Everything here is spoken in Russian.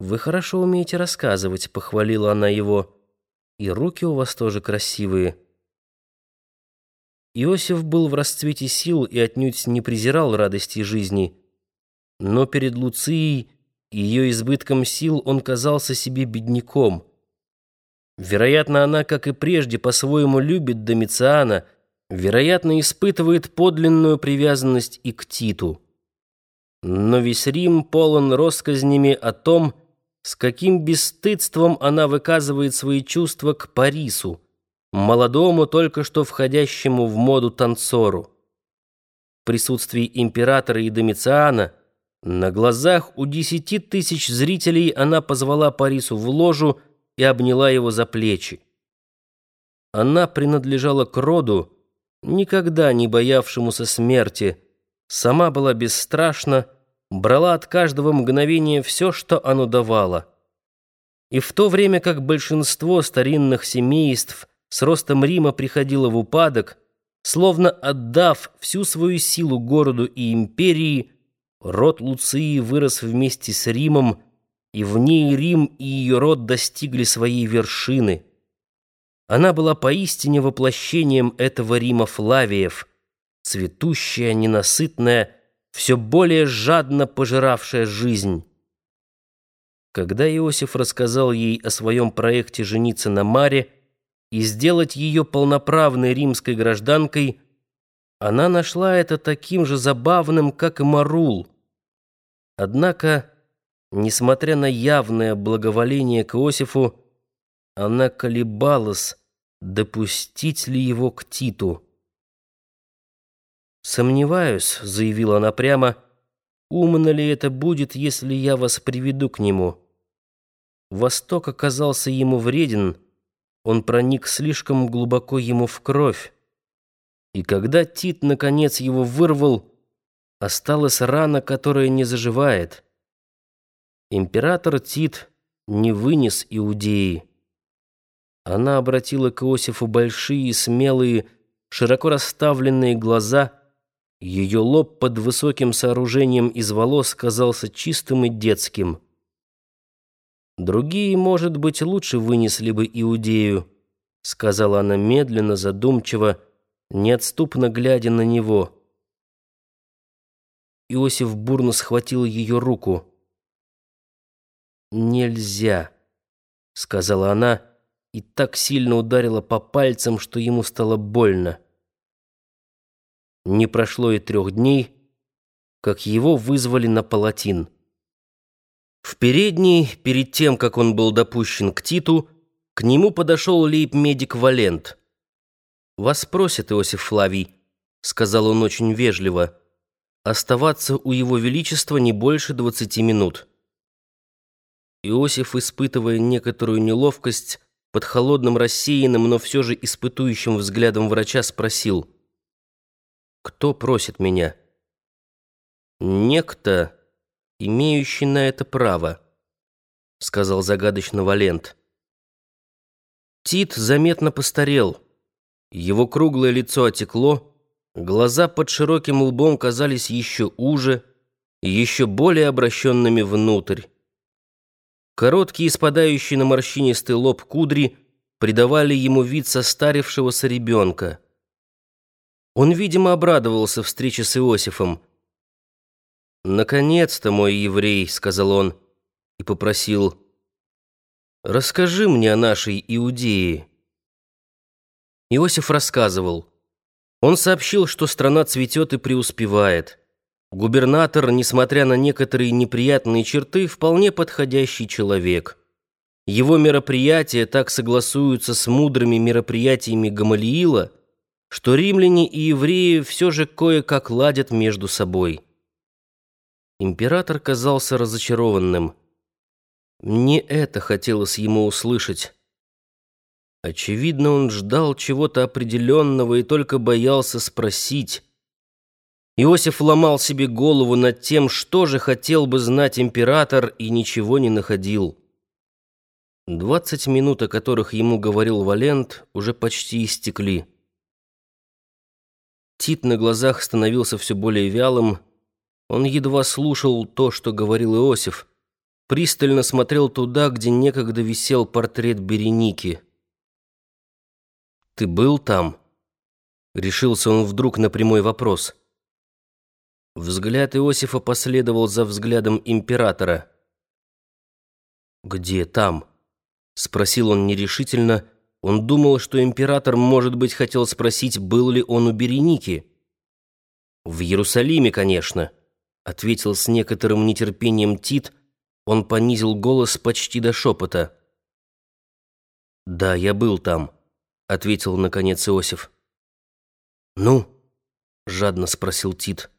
«Вы хорошо умеете рассказывать», — похвалила она его. «И руки у вас тоже красивые». Иосиф был в расцвете сил и отнюдь не презирал радости жизни. Но перед Луцией и ее избытком сил он казался себе бедняком. Вероятно, она, как и прежде, по-своему любит Домициана, вероятно, испытывает подлинную привязанность и к Титу. Но весь Рим полон россказнями о том, с каким бесстыдством она выказывает свои чувства к Парису, молодому, только что входящему в моду танцору. В присутствии императора и Домициана на глазах у десяти тысяч зрителей она позвала Парису в ложу и обняла его за плечи. Она принадлежала к роду, никогда не боявшемуся смерти, сама была бесстрашна, брала от каждого мгновения все, что оно давало. И в то время как большинство старинных семейств с ростом Рима приходило в упадок, словно отдав всю свою силу городу и империи, род Луции вырос вместе с Римом, и в ней Рим и ее род достигли своей вершины. Она была поистине воплощением этого Рима Флавиев, цветущая, ненасытная, все более жадно пожиравшая жизнь. Когда Иосиф рассказал ей о своем проекте жениться на Маре и сделать ее полноправной римской гражданкой, она нашла это таким же забавным, как и Марул. Однако, несмотря на явное благоволение к Иосифу, она колебалась, допустить ли его к Титу. «Сомневаюсь», — заявила она прямо, — «умно ли это будет, если я вас приведу к нему?» Восток оказался ему вреден, он проник слишком глубоко ему в кровь. И когда Тит, наконец, его вырвал, осталась рана, которая не заживает. Император Тит не вынес Иудеи. Она обратила к Иосифу большие, смелые, широко расставленные глаза — ее лоб под высоким сооружением из волос казался чистым и детским. «Другие, может быть, лучше вынесли бы Иудею», — сказала она медленно, задумчиво, неотступно глядя на него. Иосиф бурно схватил ее руку. «Нельзя», — сказала она, и так сильно ударила по пальцам, что ему стало больно. Не прошло и трех дней, как его вызвали на палатин. В передней, перед тем, как он был допущен к Титу, к нему подошел лейб-медик Валент. «Вас просит Иосиф Флавий», — сказал он очень вежливо, «оставаться у его величества не больше двадцати минут». Иосиф, испытывая некоторую неловкость, под холодным рассеянным, но все же испытующим взглядом врача спросил — кто просит меня? Некто, имеющий на это право, сказал загадочно Валент. Тит заметно постарел. Его круглое лицо отекло, глаза под широким лбом казались еще уже и еще более обращенными внутрь. Короткие, спадающие на морщинистый лоб кудри придавали ему вид состарившегося ребенка. Он, видимо, обрадовался встрече с Иосифом. «Наконец-то, мой еврей», — сказал он, и попросил, «Расскажи мне о нашей Иудее». Иосиф рассказывал. Он сообщил, что страна цветет и преуспевает. Губернатор, несмотря на некоторые неприятные черты, вполне подходящий человек. Его мероприятия так согласуются с мудрыми мероприятиями Гамалиила — что римляне и евреи все же кое-как ладят между собой. Император казался разочарованным. Не это хотелось ему услышать. Очевидно, он ждал чего-то определенного и только боялся спросить. Иосиф ломал себе голову над тем, что же хотел бы знать император, и ничего не находил. Двадцать минут, о которых ему говорил Валент, уже почти истекли. Тит на глазах становился все более вялым. Он едва слушал то, что говорил Иосиф. пристально смотрел туда, где некогда висел портрет Береники. «Ты был там?» Решился он вдруг на прямой вопрос. Взгляд Иосифа последовал за взглядом императора. «Где там?» — спросил он нерешительно. Он думал, что император, может быть, хотел спросить, был ли он у Береники. «В Иерусалиме, конечно», — ответил с некоторым нетерпением Тит. Он понизил голос почти до шепота. «Да, я был там», — ответил наконец Иосиф. «Ну?» — жадно спросил Тит.